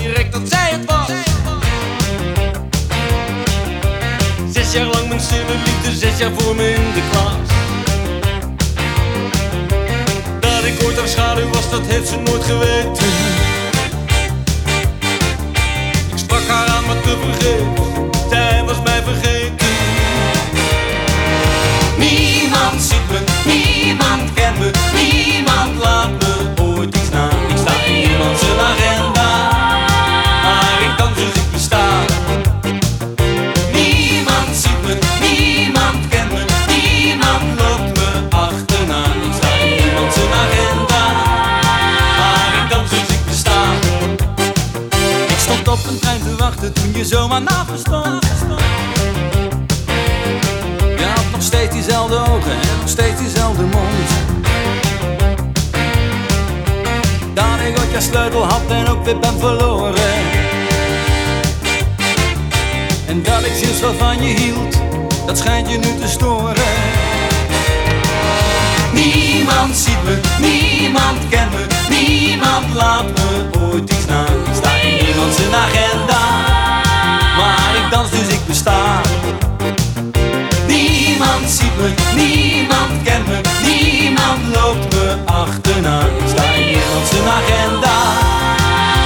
direct dat zij het was. Zes jaar lang mijn liefde, zes jaar voor me in de klas. Dat ik ooit haar schaduw was, dat heeft ze nooit geweten. Op een trein te wachten toen je zomaar naast me stond. Je had nog steeds diezelfde ogen en nog steeds diezelfde mond. Dat ik ooit je sleutel had en ook weer ben verloren. En dat ik sinds wat van je hield, dat schijnt je nu te storen. Niemand ziet me, niemand kent me, niemand laat me ooit Niemand ziet me, niemand kent me, niemand loopt me achterna. Ik sta in niemand zijn agenda,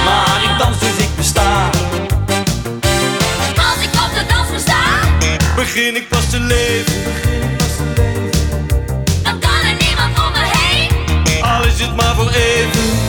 maar ik dans dus ik besta. Als ik op de dansvloer sta, Begin ik pas te leven, dan kan er niemand om me heen. al is het maar voor even.